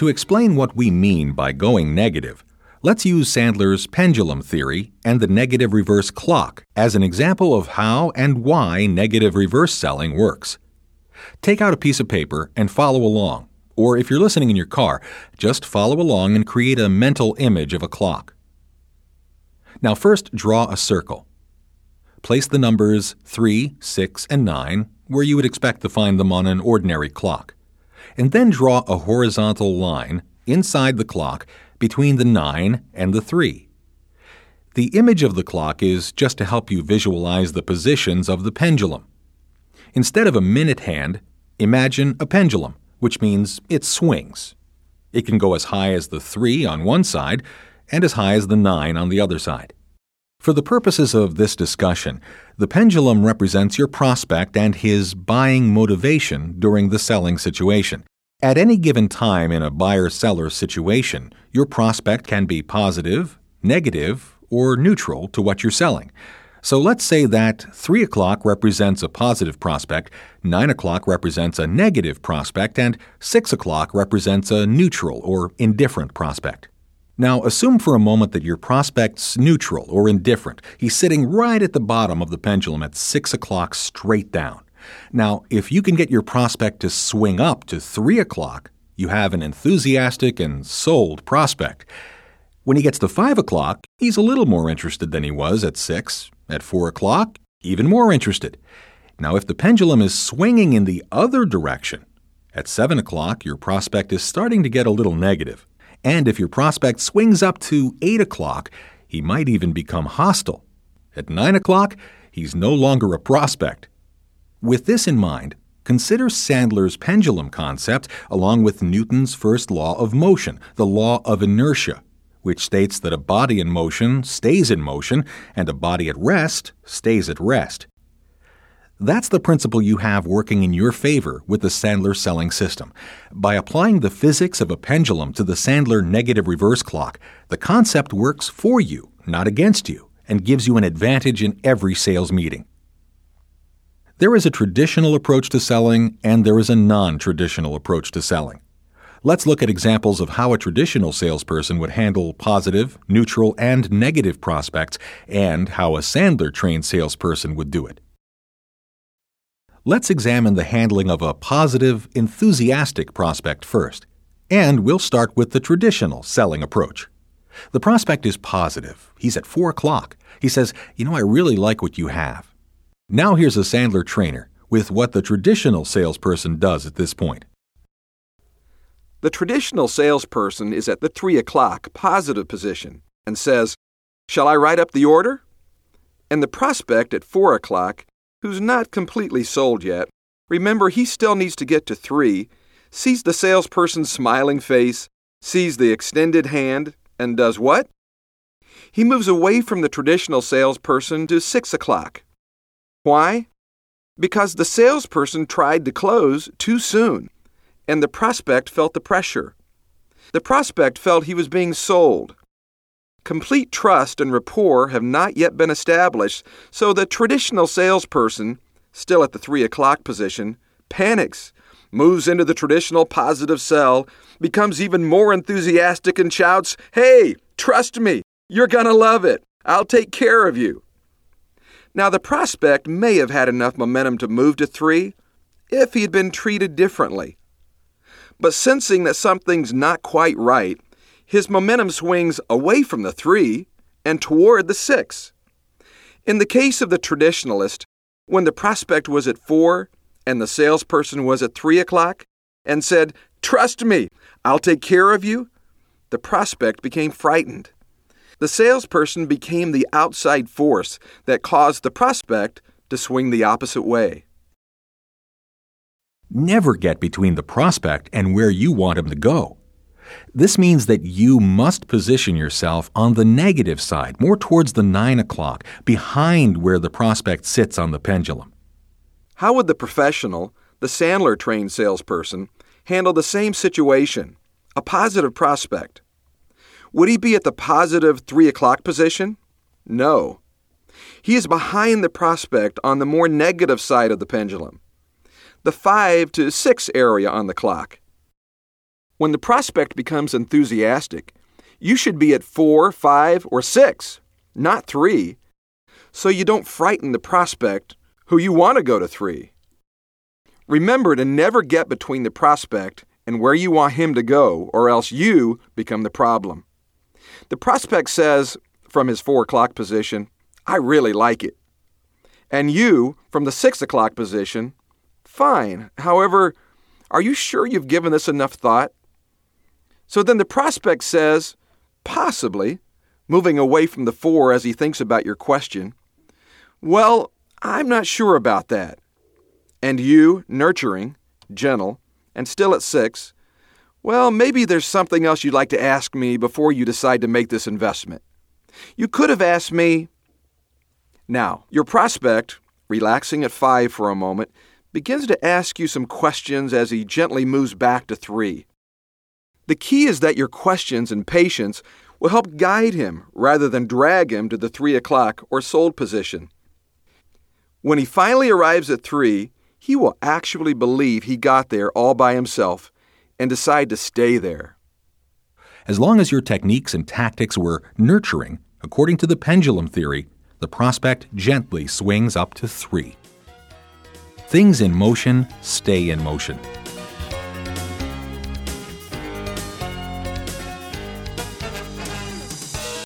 To explain what we mean by going negative, let's use Sandler's pendulum theory and the negative reverse clock as an example of how and why negative reverse selling works. Take out a piece of paper and follow along, or if you're listening in your car, just follow along and create a mental image of a clock. Now, first draw a circle. Place the numbers 3, 6, and 9 where you would expect to find them on an ordinary clock, and then draw a horizontal line inside the clock between the 9 and the 3. The image of the clock is just to help you visualize the positions of the pendulum. Instead of a minute hand, imagine a pendulum, which means it swings. It can go as high as the 3 on one side and as high as the 9 on the other side. For the purposes of this discussion, the pendulum represents your prospect and his buying motivation during the selling situation. At any given time in a buyer seller situation, your prospect can be positive, negative, or neutral to what you're selling. So let's say that 3 o'clock represents a positive prospect, 9 o'clock represents a negative prospect, and 6 o'clock represents a neutral or indifferent prospect. Now, assume for a moment that your prospect's neutral or indifferent. He's sitting right at the bottom of the pendulum at 6 o'clock straight down. Now, if you can get your prospect to swing up to 3 o'clock, you have an enthusiastic and sold prospect. When he gets to 5 o'clock, he's a little more interested than he was at 6. At 4 o'clock, even more interested. Now, if the pendulum is swinging in the other direction, at 7 o'clock, your prospect is starting to get a little negative. And if your prospect swings up to 8 o'clock, he might even become hostile. At 9 o'clock, he's no longer a prospect. With this in mind, consider Sandler's pendulum concept along with Newton's first law of motion, the law of inertia, which states that a body in motion stays in motion and a body at rest stays at rest. That's the principle you have working in your favor with the Sandler selling system. By applying the physics of a pendulum to the Sandler negative reverse clock, the concept works for you, not against you, and gives you an advantage in every sales meeting. There is a traditional approach to selling, and there is a non traditional approach to selling. Let's look at examples of how a traditional salesperson would handle positive, neutral, and negative prospects, and how a Sandler trained salesperson would do it. Let's examine the handling of a positive, enthusiastic prospect first. And we'll start with the traditional selling approach. The prospect is positive. He's at 4 o'clock. He says, You know, I really like what you have. Now here's a Sandler trainer with what the traditional salesperson does at this point. The traditional salesperson is at the 3 o'clock positive position and says, Shall I write up the order? And the prospect at 4 o'clock who's not completely sold yet, remember he still needs to get to three, sees the salesperson's smiling face, sees the extended hand, and does what? He moves away from the traditional salesperson to six o'clock. Why? Because the salesperson tried to close too soon, and the prospect felt the pressure. The prospect felt he was being sold. Complete trust and rapport have not yet been established, so the traditional salesperson, still at the 3 o'clock position, panics, moves into the traditional positive sell, becomes even more enthusiastic, and shouts, Hey, trust me, you're gonna love it. I'll take care of you. Now, the prospect may have had enough momentum to move to 3 if he had been treated differently. But sensing that something's not quite right, his momentum swings away from the three and toward the six. In the case of the traditionalist, when the prospect was at four and the salesperson was at three o'clock and said, Trust me, I'll take care of you, the prospect became frightened. The salesperson became the outside force that caused the prospect to swing the opposite way. Never get between the prospect and where you want him to go. This means that you must position yourself on the negative side, more towards the 9 o'clock, behind where the prospect sits on the pendulum. How would the professional, the Sandler trained salesperson, handle the same situation, a positive prospect? Would he be at the positive 3 o'clock position? No. He is behind the prospect on the more negative side of the pendulum, the 5 to 6 area on the clock. When the prospect becomes enthusiastic, you should be at four, five, or six, not three, so you don't frighten the prospect who you want to go to three. Remember to never get between the prospect and where you want him to go, or else you become the problem. The prospect says, from his four o'clock position, I really like it. And you, from the six o'clock position, fine. However, are you sure you've given this enough thought? So then the prospect says, possibly, moving away from the four as he thinks about your question, Well, I'm not sure about that. And you, nurturing, gentle, and still at six, Well, maybe there's something else you'd like to ask me before you decide to make this investment. You could have asked me. Now, your prospect, relaxing at five for a moment, begins to ask you some questions as he gently moves back to three. The key is that your questions and patience will help guide him rather than drag him to the three o'clock or sold position. When he finally arrives at three, he will actually believe he got there all by himself and decide to stay there. As long as your techniques and tactics were nurturing, according to the pendulum theory, the prospect gently swings up to three. Things in motion stay in motion.